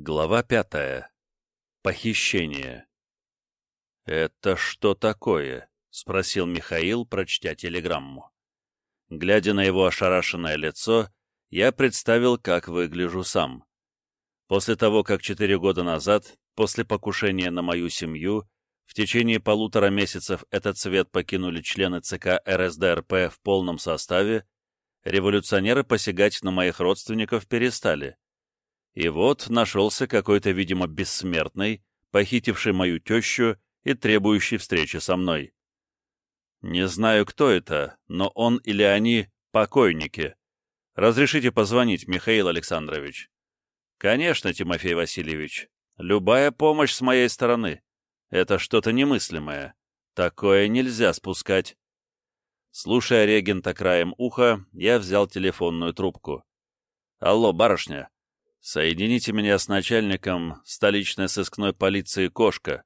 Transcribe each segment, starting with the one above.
Глава пятая. Похищение. «Это что такое?» — спросил Михаил, прочтя телеграмму. Глядя на его ошарашенное лицо, я представил, как выгляжу сам. После того, как четыре года назад, после покушения на мою семью, в течение полутора месяцев этот цвет покинули члены ЦК РСДРП в полном составе, революционеры посягать на моих родственников перестали. И вот нашелся какой-то, видимо, бессмертный, похитивший мою тещу и требующий встречи со мной. Не знаю, кто это, но он или они — покойники. Разрешите позвонить, Михаил Александрович? Конечно, Тимофей Васильевич. Любая помощь с моей стороны. Это что-то немыслимое. Такое нельзя спускать. Слушая регента краем уха, я взял телефонную трубку. «Алло, барышня, «Соедините меня с начальником столичной сыскной полиции Кошка».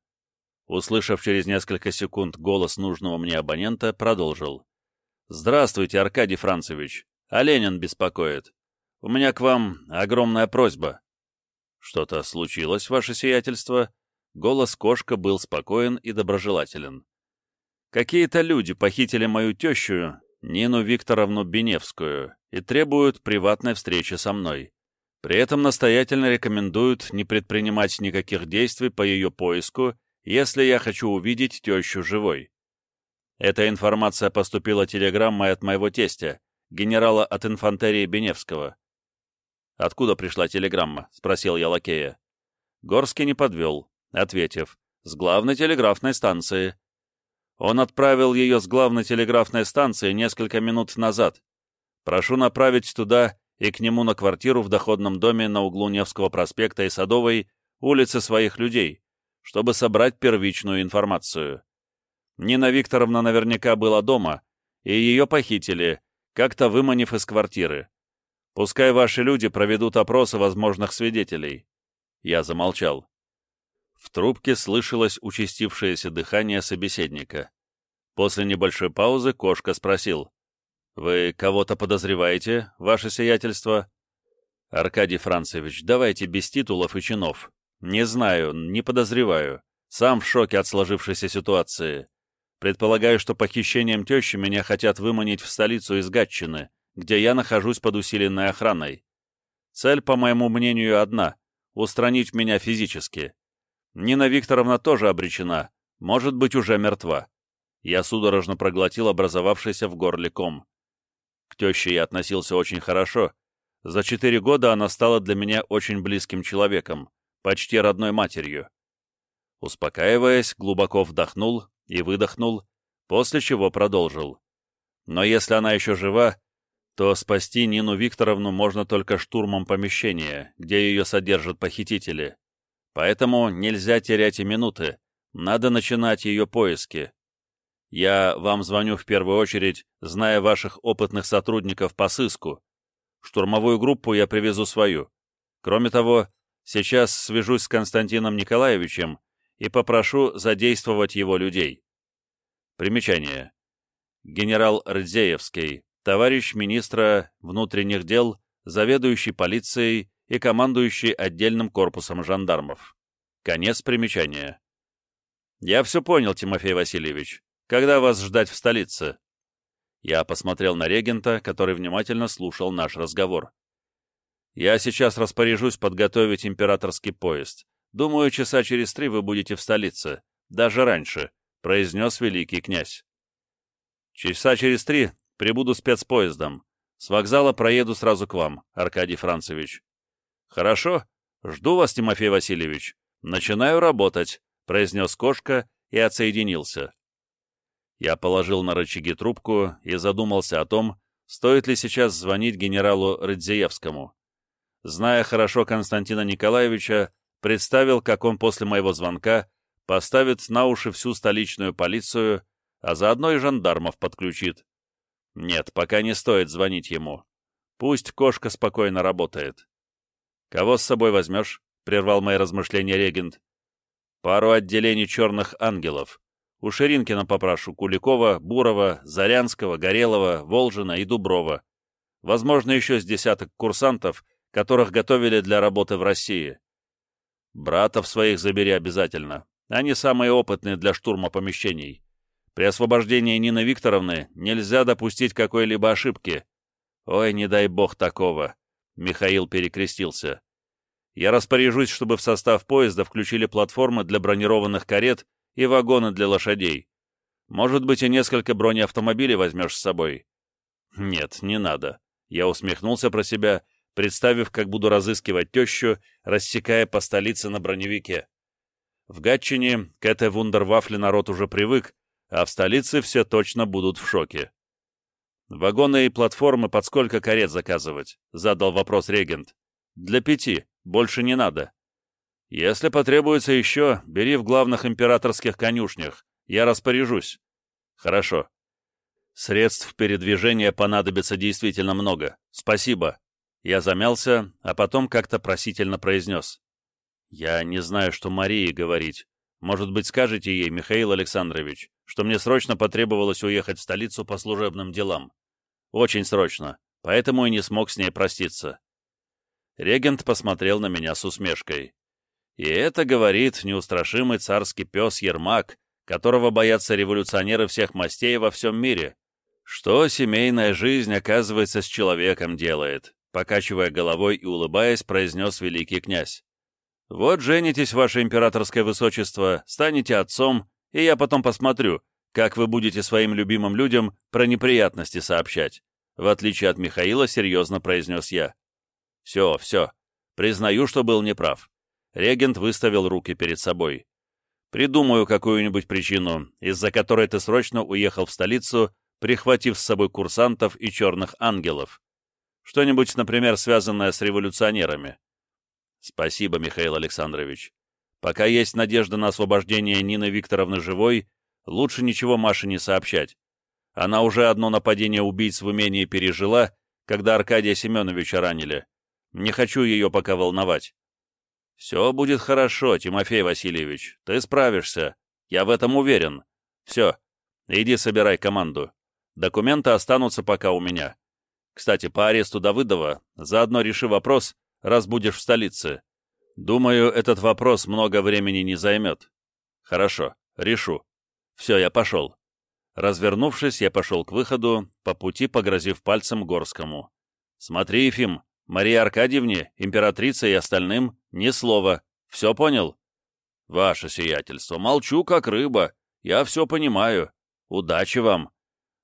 Услышав через несколько секунд голос нужного мне абонента, продолжил. «Здравствуйте, Аркадий Францевич. Оленин беспокоит. У меня к вам огромная просьба». «Что-то случилось, ваше сиятельство?» Голос Кошка был спокоен и доброжелателен. «Какие-то люди похитили мою тещу, Нину Викторовну Беневскую, и требуют приватной встречи со мной. При этом настоятельно рекомендуют не предпринимать никаких действий по ее поиску, если я хочу увидеть тещу живой. Эта информация поступила телеграммой от моего тестя, генерала от инфантерии Беневского. «Откуда пришла телеграмма?» — спросил я лакея. Горский не подвел, ответив, «С главной телеграфной станции». Он отправил ее с главной телеграфной станции несколько минут назад. Прошу направить туда и к нему на квартиру в доходном доме на углу Невского проспекта и Садовой улицы своих людей, чтобы собрать первичную информацию. Нина Викторовна наверняка была дома, и ее похитили, как-то выманив из квартиры. Пускай ваши люди проведут опросы возможных свидетелей. Я замолчал. В трубке слышалось участившееся дыхание собеседника. После небольшой паузы кошка спросил. «Вы кого-то подозреваете, ваше сиятельство?» «Аркадий Францевич, давайте без титулов и чинов. Не знаю, не подозреваю. Сам в шоке от сложившейся ситуации. Предполагаю, что похищением тещи меня хотят выманить в столицу из Гатчины, где я нахожусь под усиленной охраной. Цель, по моему мнению, одна — устранить меня физически. Нина Викторовна тоже обречена, может быть, уже мертва. Я судорожно проглотил образовавшийся в горле ком. К теще я относился очень хорошо. За четыре года она стала для меня очень близким человеком, почти родной матерью. Успокаиваясь, глубоко вдохнул и выдохнул, после чего продолжил. Но если она еще жива, то спасти Нину Викторовну можно только штурмом помещения, где ее содержат похитители. Поэтому нельзя терять и минуты, надо начинать ее поиски. Я вам звоню в первую очередь, зная ваших опытных сотрудников по сыску. Штурмовую группу я привезу свою. Кроме того, сейчас свяжусь с Константином Николаевичем и попрошу задействовать его людей. Примечание. Генерал Рдзеевский, товарищ министра внутренних дел, заведующий полицией и командующий отдельным корпусом жандармов. Конец примечания. Я все понял, Тимофей Васильевич. Когда вас ждать в столице?» Я посмотрел на регента, который внимательно слушал наш разговор. «Я сейчас распоряжусь подготовить императорский поезд. Думаю, часа через три вы будете в столице. Даже раньше», — произнес великий князь. «Часа через три прибуду спецпоездом. С вокзала проеду сразу к вам, Аркадий Францевич». «Хорошо. Жду вас, Тимофей Васильевич. Начинаю работать», — произнес кошка и отсоединился. Я положил на рычаги трубку и задумался о том, стоит ли сейчас звонить генералу Рыдзеевскому. Зная хорошо Константина Николаевича, представил, как он после моего звонка поставит на уши всю столичную полицию, а заодно и жандармов подключит. Нет, пока не стоит звонить ему. Пусть кошка спокойно работает. «Кого с собой возьмешь?» — прервал мои размышления регент. «Пару отделений черных ангелов. У Ширинкина попрошу Куликова, Бурова, Зарянского, Горелого, Волжина и Дуброва. Возможно, еще с десяток курсантов, которых готовили для работы в России. Братов своих забери обязательно. Они самые опытные для штурма помещений. При освобождении Нины Викторовны нельзя допустить какой-либо ошибки. Ой, не дай бог такого. Михаил перекрестился. Я распоряжусь, чтобы в состав поезда включили платформы для бронированных карет и вагоны для лошадей. Может быть, и несколько бронеавтомобилей возьмешь с собой? Нет, не надо. Я усмехнулся про себя, представив, как буду разыскивать тещу, рассекая по столице на броневике. В Гатчине к этой вундервафле народ уже привык, а в столице все точно будут в шоке. «Вагоны и платформы под сколько карет заказывать?» — задал вопрос регент. «Для пяти. Больше не надо. Если потребуется еще, бери в главных императорских конюшнях. Я распоряжусь». «Хорошо. Средств передвижения понадобится действительно много. Спасибо». Я замялся, а потом как-то просительно произнес. «Я не знаю, что Марии говорить. Может быть, скажете ей, Михаил Александрович, что мне срочно потребовалось уехать в столицу по служебным делам. Очень срочно, поэтому и не смог с ней проститься. Регент посмотрел на меня с усмешкой. И это говорит неустрашимый царский пес Ермак, которого боятся революционеры всех мастей во всем мире. Что семейная жизнь, оказывается, с человеком делает? Покачивая головой и улыбаясь, произнес великий князь. «Вот женитесь, ваше императорское высочество, станете отцом, и я потом посмотрю, как вы будете своим любимым людям про неприятности сообщать. В отличие от Михаила, серьезно произнес я. Все, все. Признаю, что был неправ. Регент выставил руки перед собой. Придумаю какую-нибудь причину, из-за которой ты срочно уехал в столицу, прихватив с собой курсантов и черных ангелов. Что-нибудь, например, связанное с революционерами. Спасибо, Михаил Александрович. Пока есть надежда на освобождение Нины Викторовны живой, Лучше ничего Маше не сообщать. Она уже одно нападение убийц в умении пережила, когда Аркадия Семеновича ранили. Не хочу ее пока волновать. Все будет хорошо, Тимофей Васильевич. Ты справишься. Я в этом уверен. Все. Иди собирай команду. Документы останутся пока у меня. Кстати, по аресту Давыдова заодно реши вопрос, раз будешь в столице. Думаю, этот вопрос много времени не займет. Хорошо, решу. Все, я пошел. Развернувшись, я пошел к выходу, по пути погрозив пальцем Горскому. «Смотри, Ефим, Марии Аркадьевне, императрице и остальным ни слова. Все понял?» «Ваше сиятельство, молчу, как рыба. Я все понимаю. Удачи вам!»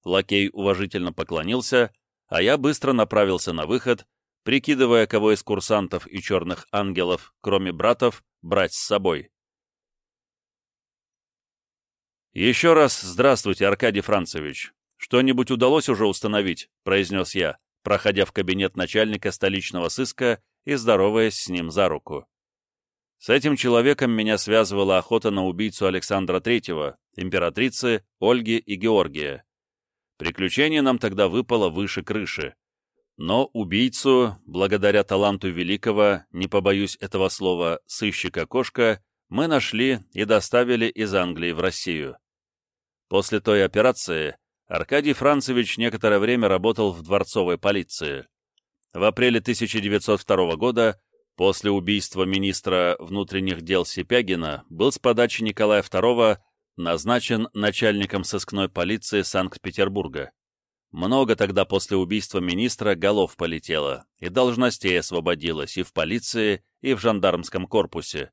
Лакей уважительно поклонился, а я быстро направился на выход, прикидывая, кого из курсантов и черных ангелов, кроме братов, брать с собой. «Еще раз здравствуйте, Аркадий Францевич. Что-нибудь удалось уже установить?» — произнес я, проходя в кабинет начальника столичного сыска и здороваясь с ним за руку. С этим человеком меня связывала охота на убийцу Александра Третьего, императрицы, Ольги и Георгия. Приключение нам тогда выпало выше крыши. Но убийцу, благодаря таланту великого, не побоюсь этого слова, сыщика-кошка, мы нашли и доставили из Англии в Россию. После той операции Аркадий Францевич некоторое время работал в дворцовой полиции. В апреле 1902 года, после убийства министра внутренних дел Сипягина, был с подачи Николая II назначен начальником сыскной полиции Санкт-Петербурга. Много тогда после убийства министра голов полетело, и должностей освободилось и в полиции, и в жандармском корпусе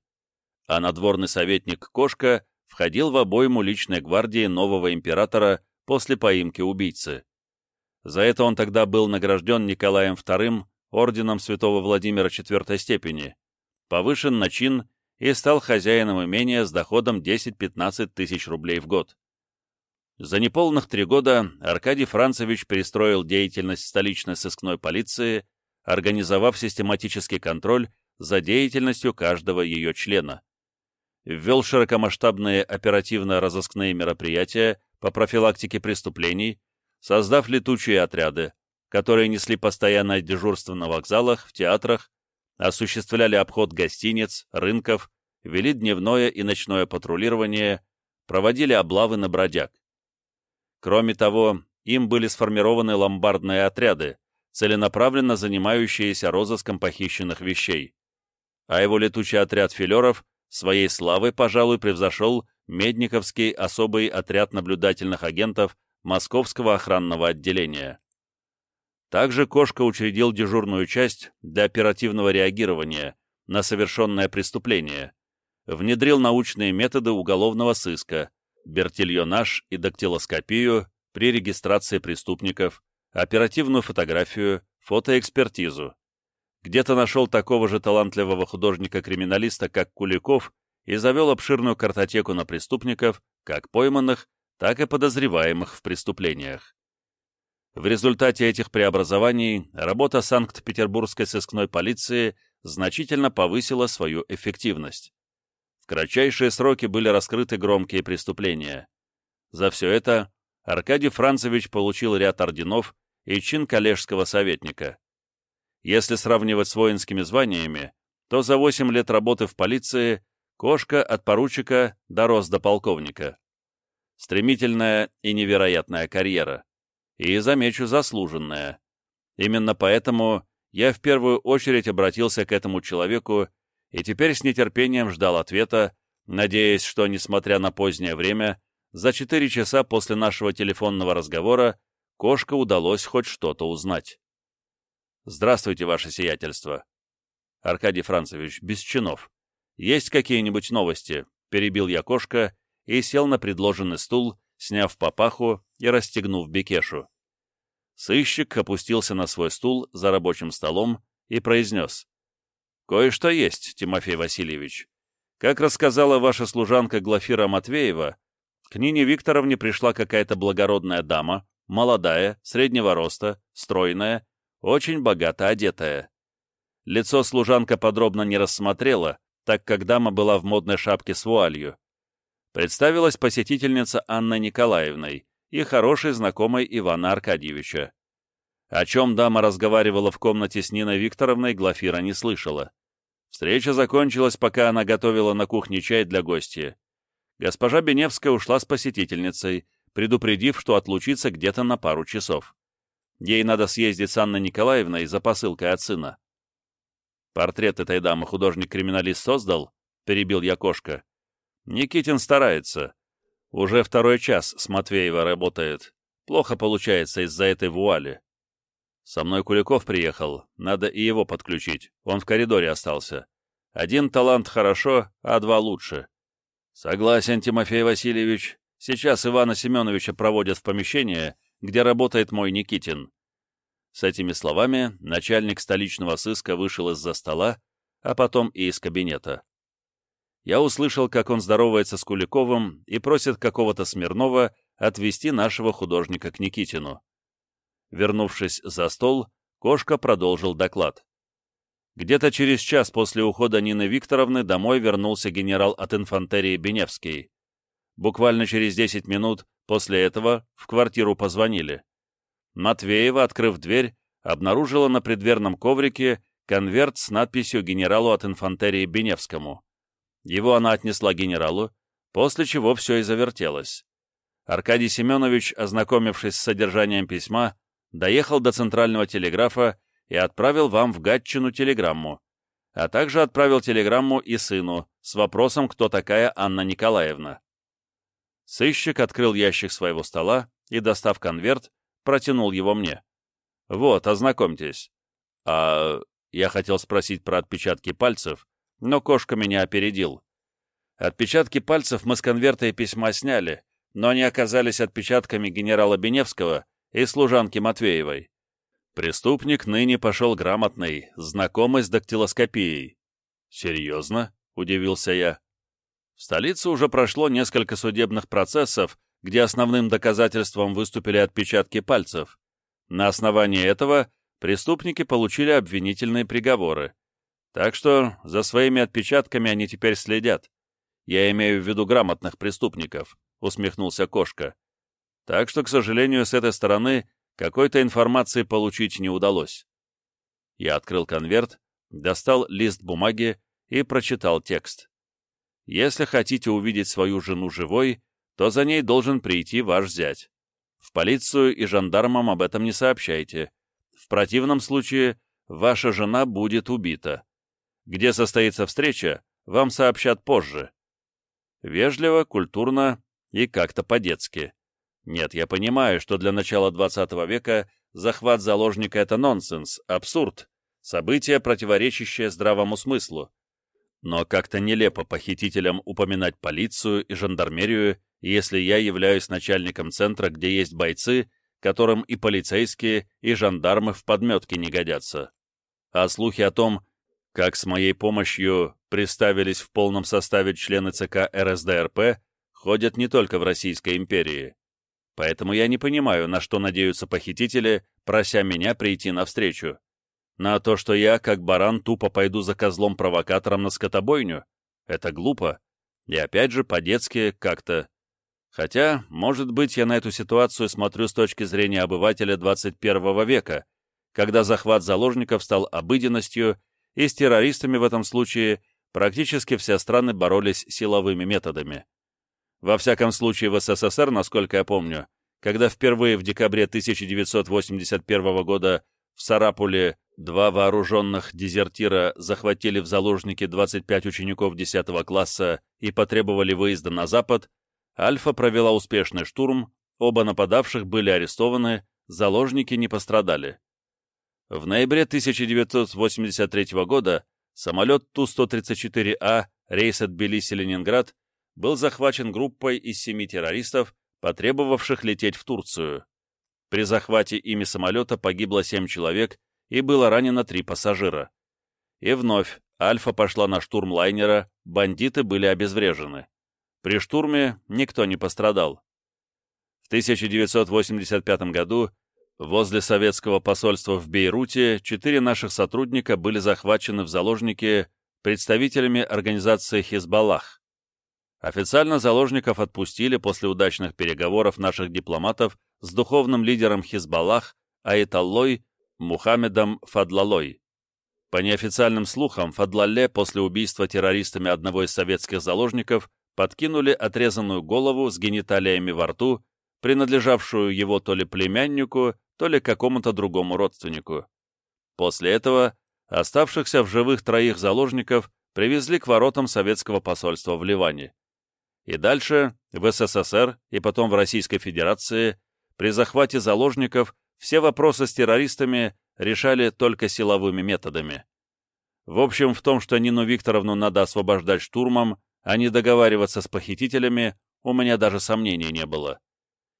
а надворный советник Кошка входил в обойму личной гвардии нового императора после поимки убийцы. За это он тогда был награжден Николаем II орденом святого Владимира IV степени, повышен на чин и стал хозяином имения с доходом 10-15 тысяч рублей в год. За неполных три года Аркадий Францевич перестроил деятельность столичной сыскной полиции, организовав систематический контроль за деятельностью каждого ее члена ввел широкомасштабные оперативно-розыскные мероприятия по профилактике преступлений, создав летучие отряды, которые несли постоянное дежурство на вокзалах, в театрах, осуществляли обход гостиниц, рынков, вели дневное и ночное патрулирование, проводили облавы на бродяг. Кроме того, им были сформированы ломбардные отряды, целенаправленно занимающиеся розыском похищенных вещей. а его летучий отряд филеров своей славой, пожалуй, превзошел Медниковский особый отряд наблюдательных агентов Московского охранного отделения. Также Кошка учредил дежурную часть для оперативного реагирования на совершенное преступление, внедрил научные методы уголовного сыска, бертильонаж и дактилоскопию при регистрации преступников, оперативную фотографию, фотоэкспертизу. Где-то нашел такого же талантливого художника-криминалиста, как Куликов, и завел обширную картотеку на преступников, как пойманных, так и подозреваемых в преступлениях. В результате этих преобразований работа Санкт-Петербургской сыскной полиции значительно повысила свою эффективность. В кратчайшие сроки были раскрыты громкие преступления. За все это Аркадий Францевич получил ряд орденов и чин коллежского советника. Если сравнивать с воинскими званиями, то за 8 лет работы в полиции Кошка от поручика дорос до полковника. Стремительная и невероятная карьера и, замечу, заслуженная. Именно поэтому я в первую очередь обратился к этому человеку и теперь с нетерпением ждал ответа, надеясь, что, несмотря на позднее время, за четыре часа после нашего телефонного разговора Кошка удалось хоть что-то узнать. «Здравствуйте, ваше сиятельство». «Аркадий Францевич, без чинов. Есть какие-нибудь новости?» — перебил я Кошка и сел на предложенный стул, сняв папаху и расстегнув бекешу. Сыщик опустился на свой стул за рабочим столом и произнес. «Кое-что есть, Тимофей Васильевич. Как рассказала ваша служанка Глафира Матвеева, к Нине Викторовне пришла какая-то благородная дама, молодая, среднего роста, стройная, очень богато одетая. Лицо служанка подробно не рассмотрела, так как дама была в модной шапке с вуалью представилась посетительница Анна Николаевной и хорошей знакомой Ивана Аркадьевича. О чем дама разговаривала в комнате с Ниной Викторовной, Глафира не слышала. Встреча закончилась, пока она готовила на кухне чай для гостя. Госпожа Беневская ушла с посетительницей, предупредив, что отлучится где-то на пару часов. Ей надо съездить с Анной Николаевной за посылкой от сына. «Портрет этой дамы художник-криминалист создал?» — перебил я кошка. Никитин старается. Уже второй час с Матвеева работает. Плохо получается из-за этой вуали. Со мной Куликов приехал, надо и его подключить. Он в коридоре остался. Один талант хорошо, а два лучше. Согласен, Тимофей Васильевич. Сейчас Ивана Семеновича проводят в помещение, где работает мой Никитин. С этими словами начальник столичного сыска вышел из-за стола, а потом и из кабинета я услышал, как он здоровается с Куликовым и просит какого-то Смирнова отвезти нашего художника к Никитину. Вернувшись за стол, Кошка продолжил доклад. Где-то через час после ухода Нины Викторовны домой вернулся генерал от инфантерии Беневский. Буквально через 10 минут после этого в квартиру позвонили. Матвеева, открыв дверь, обнаружила на предверном коврике конверт с надписью генералу от инфантерии Беневскому. Его она отнесла генералу, после чего все и завертелось. Аркадий Семенович, ознакомившись с содержанием письма, доехал до центрального телеграфа и отправил вам в Гатчину телеграмму, а также отправил телеграмму и сыну с вопросом, кто такая Анна Николаевна. Сыщик открыл ящик своего стола и, достав конверт, протянул его мне. «Вот, ознакомьтесь». «А...» — я хотел спросить про отпечатки пальцев, но кошка меня опередил. Отпечатки пальцев мы с конверта и письма сняли, но они оказались отпечатками генерала Беневского и служанки Матвеевой. Преступник ныне пошел грамотный, знакомый с дактилоскопией. «Серьезно?» — удивился я. В столице уже прошло несколько судебных процессов, где основным доказательством выступили отпечатки пальцев. На основании этого преступники получили обвинительные приговоры. Так что за своими отпечатками они теперь следят. Я имею в виду грамотных преступников, усмехнулся Кошка. Так что, к сожалению, с этой стороны какой-то информации получить не удалось. Я открыл конверт, достал лист бумаги и прочитал текст. Если хотите увидеть свою жену живой, то за ней должен прийти ваш зять. В полицию и жандармам об этом не сообщайте. В противном случае ваша жена будет убита. Где состоится встреча, вам сообщат позже. Вежливо, культурно и как-то по-детски. Нет, я понимаю, что для начала 20 века захват заложника — это нонсенс, абсурд, событие, противоречащее здравому смыслу. Но как-то нелепо похитителям упоминать полицию и жандармерию, если я являюсь начальником центра, где есть бойцы, которым и полицейские, и жандармы в подметке не годятся. А слухи о том, как с моей помощью представились в полном составе члены ЦК РСДРП, ходят не только в Российской империи. Поэтому я не понимаю, на что надеются похитители, прося меня прийти навстречу. На то, что я, как баран, тупо пойду за козлом-провокатором на скотобойню? Это глупо. И опять же, по-детски как-то. Хотя, может быть, я на эту ситуацию смотрю с точки зрения обывателя 21 века, когда захват заложников стал обыденностью, и с террористами в этом случае практически все страны боролись силовыми методами. Во всяком случае, в СССР, насколько я помню, когда впервые в декабре 1981 года в Сарапуле два вооруженных дезертира захватили в заложники 25 учеников 10 класса и потребовали выезда на Запад, Альфа провела успешный штурм, оба нападавших были арестованы, заложники не пострадали. В ноябре 1983 года самолет Ту-134А рейс от Тбилиси-Ленинград был захвачен группой из семи террористов, потребовавших лететь в Турцию. При захвате ими самолета погибло семь человек и было ранено три пассажира. И вновь Альфа пошла на штурм лайнера, бандиты были обезврежены. При штурме никто не пострадал. В 1985 году возле советского посольства в Бейруте четыре наших сотрудника были захвачены в заложники представителями организации «Хизбаллах». Официально заложников отпустили после удачных переговоров наших дипломатов с духовным лидером Хизбаллах Аиталлой Мухаммедом Фадлалой. По неофициальным слухам, Фадлалле после убийства террористами одного из советских заложников подкинули отрезанную голову с гениталиями во рту, принадлежавшую его то ли племяннику, то ли какому-то другому родственнику. После этого оставшихся в живых троих заложников привезли к воротам советского посольства в Ливане. И дальше, в СССР и потом в Российской Федерации, при захвате заложников все вопросы с террористами решали только силовыми методами. В общем, в том, что Нину Викторовну надо освобождать штурмом, а не договариваться с похитителями, у меня даже сомнений не было.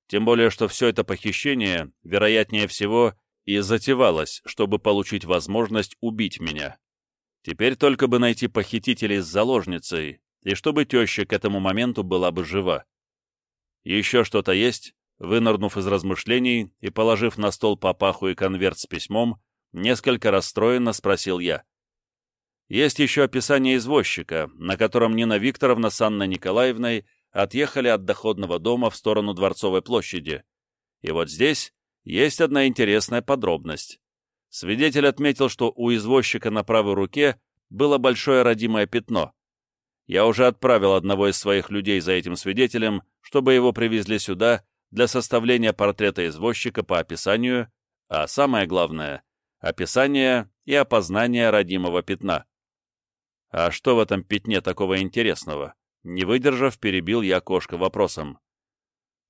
Тем более, что все это похищение, вероятнее всего, и затевалось, чтобы получить возможность убить меня. Теперь только бы найти похитителей с заложницей, и чтобы теща к этому моменту была бы жива. Еще что-то есть? Вынырнув из размышлений и положив на стол папаху и конверт с письмом, несколько расстроенно спросил я. Есть еще описание извозчика, на котором Нина Викторовна с Анной Николаевной отъехали от доходного дома в сторону Дворцовой площади. И вот здесь есть одна интересная подробность. Свидетель отметил, что у извозчика на правой руке было большое родимое пятно, я уже отправил одного из своих людей за этим свидетелем, чтобы его привезли сюда для составления портрета извозчика по описанию, а самое главное — описание и опознание родимого пятна. А что в этом пятне такого интересного? Не выдержав, перебил я кошка вопросом.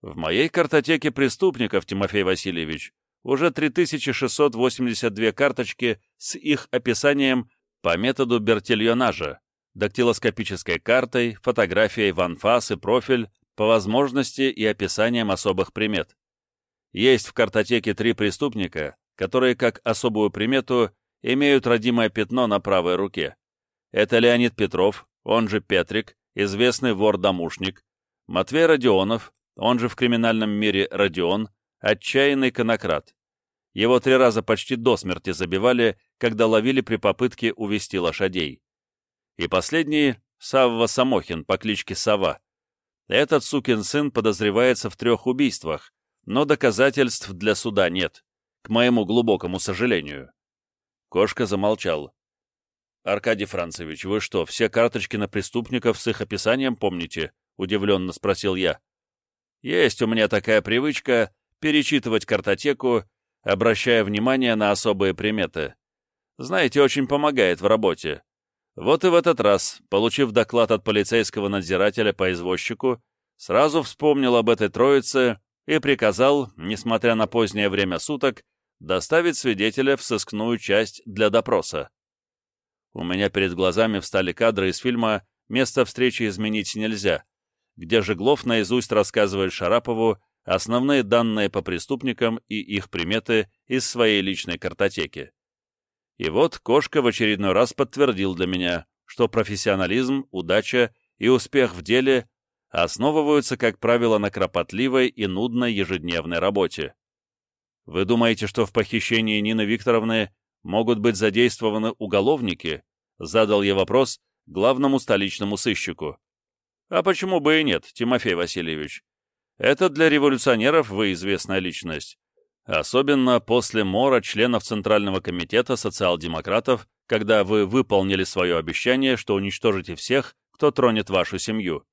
В моей картотеке преступников, Тимофей Васильевич, уже 3682 карточки с их описанием по методу Бертильонажа дактилоскопической картой, фотографией в анфас и профиль, по возможности и описанием особых примет. Есть в картотеке три преступника, которые, как особую примету, имеют родимое пятно на правой руке. Это Леонид Петров, он же Петрик, известный вор-домушник, Матвей Родионов, он же в криминальном мире Родион, отчаянный конократ. Его три раза почти до смерти забивали, когда ловили при попытке увести лошадей. И последний — Савва Самохин по кличке Сова. Этот сукин сын подозревается в трех убийствах, но доказательств для суда нет, к моему глубокому сожалению. Кошка замолчал. «Аркадий Францевич, вы что, все карточки на преступников с их описанием помните?» — удивленно спросил я. «Есть у меня такая привычка перечитывать картотеку, обращая внимание на особые приметы. Знаете, очень помогает в работе. Вот и в этот раз, получив доклад от полицейского надзирателя по извозчику, сразу вспомнил об этой троице и приказал, несмотря на позднее время суток, доставить свидетеля в сыскную часть для допроса. У меня перед глазами встали кадры из фильма «Место встречи изменить нельзя», где Жеглов наизусть рассказывает Шарапову основные данные по преступникам и их приметы из своей личной картотеки. И вот Кошка в очередной раз подтвердил для меня, что профессионализм, удача и успех в деле основываются, как правило, на кропотливой и нудной ежедневной работе. Вы думаете, что в похищении Нины Викторовны могут быть задействованы уголовники? Задал я вопрос главному столичному сыщику. А почему бы и нет, Тимофей Васильевич? Это для революционеров вы известная личность. Особенно после мора членов Центрального комитета социал-демократов, когда вы выполнили свое обещание, что уничтожите всех, кто тронет вашу семью.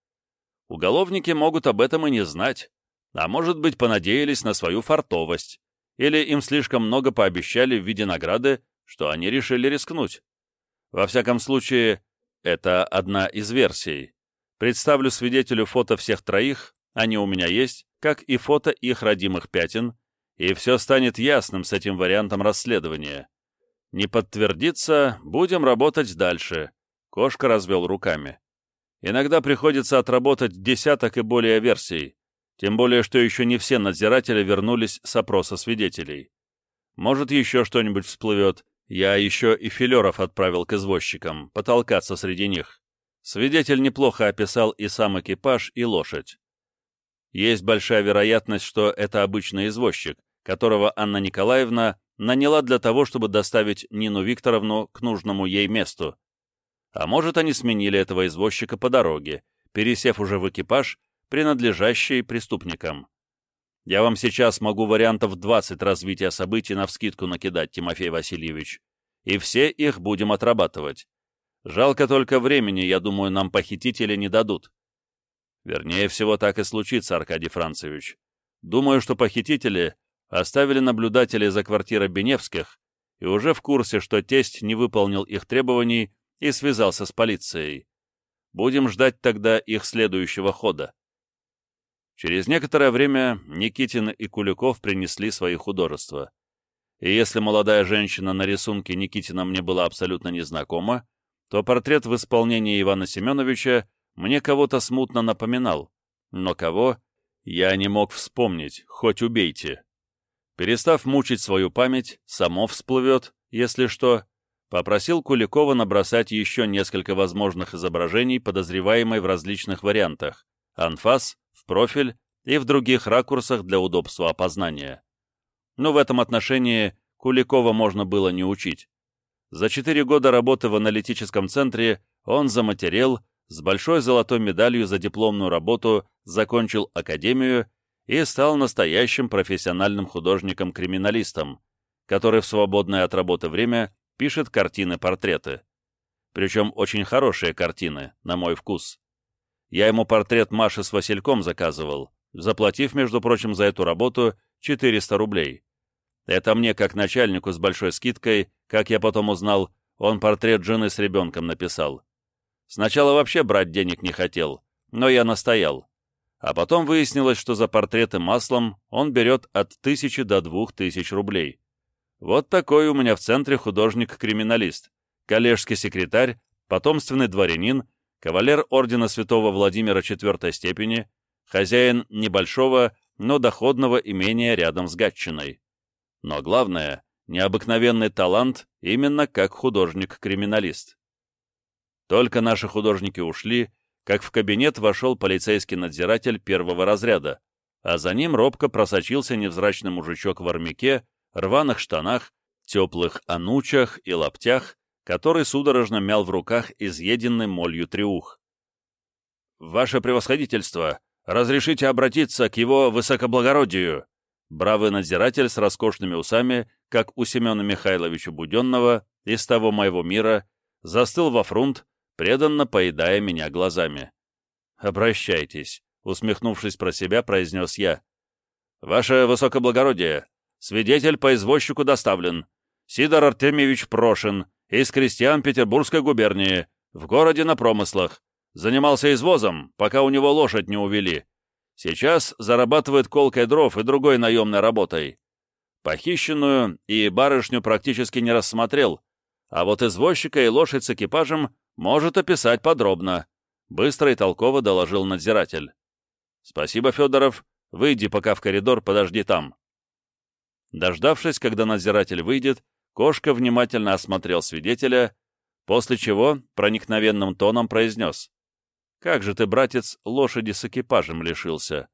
Уголовники могут об этом и не знать, а может быть понадеялись на свою фартовость, или им слишком много пообещали в виде награды, что они решили рискнуть. Во всяком случае, это одна из версий. Представлю свидетелю фото всех троих, они у меня есть, как и фото их родимых пятен, и все станет ясным с этим вариантом расследования. Не подтвердится, будем работать дальше. Кошка развел руками. Иногда приходится отработать десяток и более версий, тем более, что еще не все надзиратели вернулись с опроса свидетелей. Может, еще что-нибудь всплывет. Я еще и филеров отправил к извозчикам, потолкаться среди них. Свидетель неплохо описал и сам экипаж, и лошадь. Есть большая вероятность, что это обычный извозчик, которого Анна Николаевна наняла для того, чтобы доставить Нину Викторовну к нужному ей месту. А может, они сменили этого извозчика по дороге, пересев уже в экипаж, принадлежащий преступникам. Я вам сейчас могу вариантов 20 развития событий навскидку накидать, Тимофей Васильевич, и все их будем отрабатывать. Жалко только времени, я думаю, нам похитители не дадут. Вернее всего, так и случится, Аркадий Францевич. Думаю, что похитители оставили наблюдателей за квартирой Беневских и уже в курсе, что тесть не выполнил их требований и связался с полицией. Будем ждать тогда их следующего хода. Через некоторое время Никитин и Куликов принесли свои художества. И если молодая женщина на рисунке Никитина мне была абсолютно незнакома, то портрет в исполнении Ивана Семеновича мне кого-то смутно напоминал, но кого, я не мог вспомнить, хоть убейте. Перестав мучить свою память, само всплывет, если что, попросил Куликова набросать еще несколько возможных изображений, подозреваемой в различных вариантах, анфас, в профиль и в других ракурсах для удобства опознания. Но в этом отношении Куликова можно было не учить. За четыре года работы в аналитическом центре он заматерел, с большой золотой медалью за дипломную работу закончил академию и стал настоящим профессиональным художником-криминалистом, который в свободное от работы время пишет картины-портреты. Причем очень хорошие картины, на мой вкус. Я ему портрет Маши с Васильком заказывал, заплатив, между прочим, за эту работу 400 рублей. Это мне, как начальнику с большой скидкой, как я потом узнал, он портрет жены с ребенком написал. Сначала вообще брать денег не хотел, но я настоял. А потом выяснилось, что за портреты маслом он берет от тысячи до двух тысяч рублей. Вот такой у меня в центре художник-криминалист, коллежский секретарь, потомственный дворянин, кавалер ордена святого Владимира четвертой степени, хозяин небольшого, но доходного имения рядом с Гатчиной. Но главное, необыкновенный талант именно как художник-криминалист. Только наши художники ушли, как в кабинет вошел полицейский надзиратель первого разряда, а за ним робко просочился невзрачный мужичок в армяке, рваных штанах, теплых анучах и лаптях, который судорожно мял в руках изъеденный молью триух. «Ваше превосходительство, разрешите обратиться к его высокоблагородию!» Бравый надзиратель с роскошными усами, как у Семена Михайловича Буденного, из того моего мира, застыл во фрунт, преданно поедая меня глазами. «Обращайтесь», — усмехнувшись про себя, произнес я. «Ваше высокоблагородие, свидетель по извозчику доставлен. Сидор Артемьевич Прошин, из крестьян Петербургской губернии, В городе на промыслах. Занимался извозом, пока у него лошадь не увели. Сейчас зарабатывает колкой дров и другой наемной работой. Похищенную и барышню практически не рассмотрел, а вот извозчика и лошадь с экипажем может описать подробно. Быстро и толково доложил надзиратель. «Спасибо, Федоров. Выйди пока в коридор, подожди там». Дождавшись, когда надзиратель выйдет, Кошка внимательно осмотрел свидетеля, после чего проникновенным тоном произнес. «Как же ты, братец, лошади с экипажем лишился?»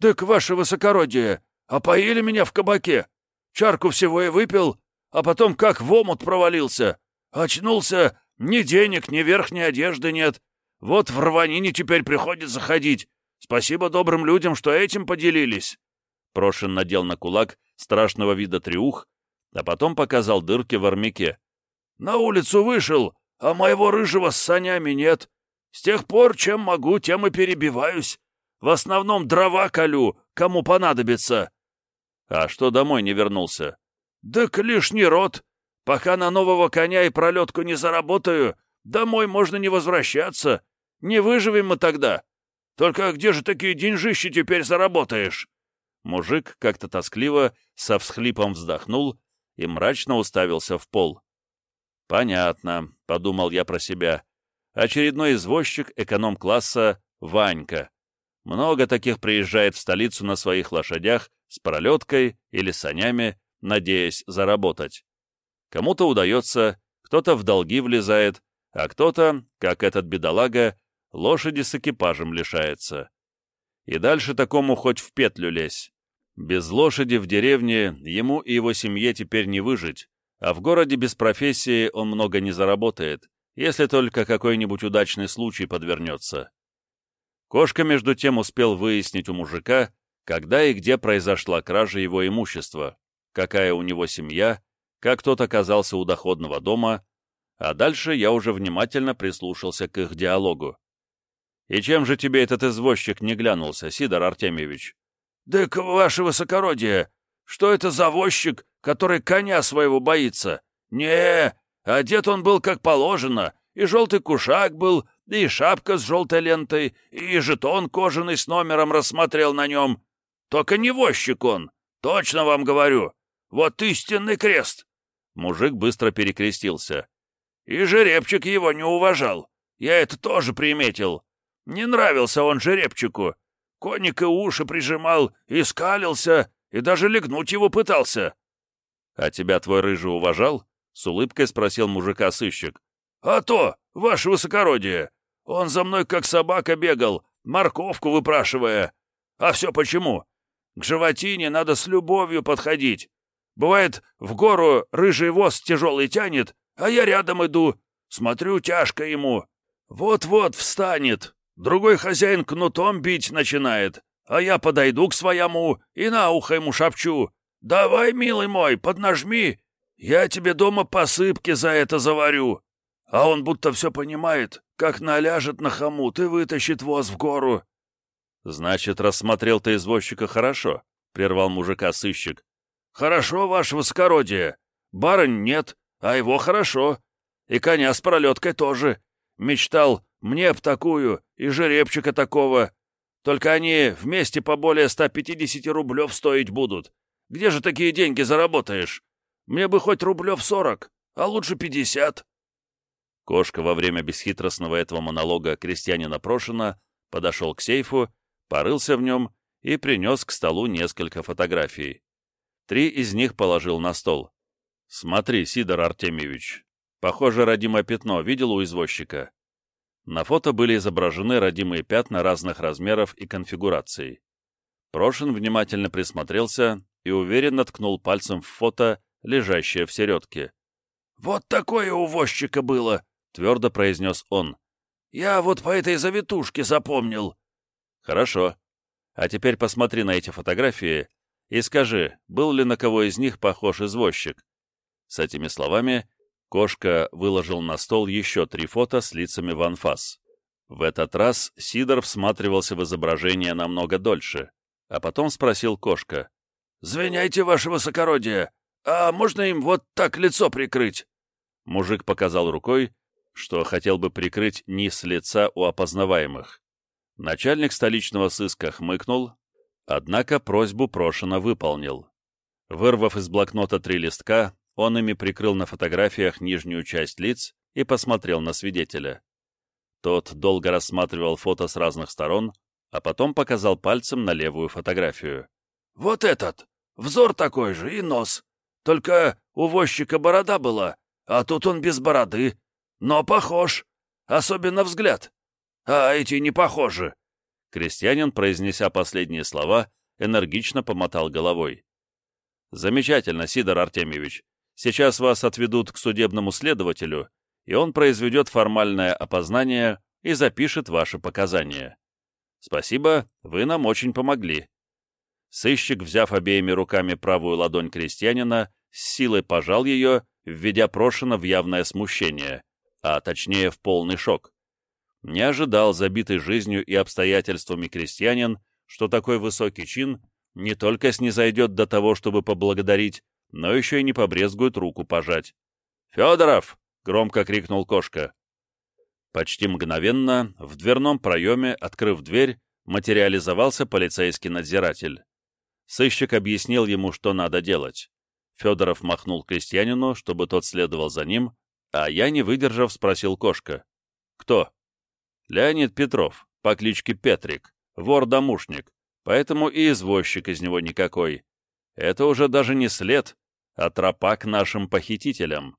«Так, ваше высокородие, опоили меня в кабаке. Чарку всего и выпил, а потом как в омут провалился. Очнулся, ни денег, ни верхней одежды нет. Вот в рванине теперь приходится ходить. Спасибо добрым людям, что этим поделились». Прошин надел на кулак страшного вида триух, а потом показал дырки в армяке. «На улицу вышел, а моего рыжего с санями нет. С тех пор, чем могу, тем и перебиваюсь. В основном дрова колю, кому понадобится». «А что домой не вернулся?» «Да к лишний рот. Пока на нового коня и пролетку не заработаю, домой можно не возвращаться. Не выживем мы тогда. Только где же такие деньжищи теперь заработаешь?» Мужик как-то тоскливо со всхлипом вздохнул и мрачно уставился в пол. «Понятно», — подумал я про себя. «Очередной извозчик эконом-класса Ванька. Много таких приезжает в столицу на своих лошадях с пролеткой или санями, надеясь заработать. Кому-то удается, кто-то в долги влезает, а кто-то, как этот бедолага, лошади с экипажем лишается. И дальше такому хоть в петлю лезь. Без лошади в деревне ему и его семье теперь не выжить, а в городе без профессии он много не заработает, если только какой-нибудь удачный случай подвернется. Кошка, между тем, успел выяснить у мужика, когда и где произошла кража его имущества, какая у него семья, как тот оказался у доходного дома, а дальше я уже внимательно прислушался к их диалогу. «И чем же тебе этот извозчик не глянулся, Сидор Артемьевич?» «Да к ваше высокородие! Что это за возчик, который коня своего боится? не одет он был как положено, и желтый кушак был, и шапка с желтой лентой, и жетон кожаный с номером рассмотрел на нем. Только не возчик он, точно вам говорю. Вот истинный крест!» Мужик быстро перекрестился. «И жеребчик его не уважал. Я это тоже приметил. Не нравился он жеребчику. Коник и уши прижимал, и скалился, и даже легнуть его пытался. — А тебя твой рыжий уважал? — с улыбкой спросил мужика сыщик. — А то, ваше высокородие, он за мной как собака бегал, морковку выпрашивая. А все почему? К животине надо с любовью подходить. Бывает, в гору рыжий воз тяжелый тянет, а я рядом иду. Смотрю, тяжко ему. Вот-вот встанет, Другой хозяин кнутом бить начинает, а я подойду к своему и на ухо ему шепчу. «Давай, милый мой, поднажми, я тебе дома посыпки за это заварю». А он будто все понимает, как наляжет на хомут и вытащит воз в гору. «Значит, рассмотрел ты извозчика хорошо», — прервал мужика сыщик. «Хорошо, ваше воскородие. Барынь нет, а его хорошо. И коня с пролеткой тоже. Мечтал, мне б такую, и жеребчика такого. Только они вместе по более 150 рублев стоить будут. Где же такие деньги заработаешь? Мне бы хоть рублев 40, а лучше 50. Кошка во время бесхитростного этого монолога крестьянина Прошина подошел к сейфу, порылся в нем и принес к столу несколько фотографий. Три из них положил на стол. «Смотри, Сидор Артемьевич, похоже, родимое пятно видел у извозчика?» На фото были изображены родимые пятна разных размеров и конфигураций. Прошин внимательно присмотрелся и уверенно ткнул пальцем в фото, лежащее в середке. «Вот такое у возчика было!» — твердо произнес он. «Я вот по этой завитушке запомнил». «Хорошо. А теперь посмотри на эти фотографии и скажи, был ли на кого из них похож извозчик». С этими словами Кошка выложил на стол еще три фото с лицами в анфас. В этот раз Сидор всматривался в изображение намного дольше, а потом спросил Кошка. «Звиняйте, ваше высокородие, а можно им вот так лицо прикрыть?» Мужик показал рукой, что хотел бы прикрыть низ лица у опознаваемых. Начальник столичного сыска хмыкнул, однако просьбу Прошина выполнил. Вырвав из блокнота три листка, он ими прикрыл на фотографиях нижнюю часть лиц и посмотрел на свидетеля. Тот долго рассматривал фото с разных сторон, а потом показал пальцем на левую фотографию. «Вот этот! Взор такой же и нос. Только у возчика борода была, а тут он без бороды. Но похож. Особенно взгляд. А эти не похожи». Крестьянин, произнеся последние слова, энергично помотал головой. «Замечательно, Сидор Артемьевич. Сейчас вас отведут к судебному следователю, и он произведет формальное опознание и запишет ваши показания. Спасибо, вы нам очень помогли». Сыщик, взяв обеими руками правую ладонь крестьянина, с силой пожал ее, введя Прошина в явное смущение, а точнее в полный шок. Не ожидал забитый жизнью и обстоятельствами крестьянин, что такой высокий чин не только снизойдет до того, чтобы поблагодарить, но еще и не побрезгует руку пожать. «Федоров!» — громко крикнул кошка. Почти мгновенно в дверном проеме, открыв дверь, материализовался полицейский надзиратель. Сыщик объяснил ему, что надо делать. Федоров махнул крестьянину, чтобы тот следовал за ним, а я, не выдержав, спросил кошка. «Кто?» «Леонид Петров, по кличке Петрик, вор-домушник, поэтому и извозчик из него никакой. Это уже даже не след, а тропа к нашим похитителям».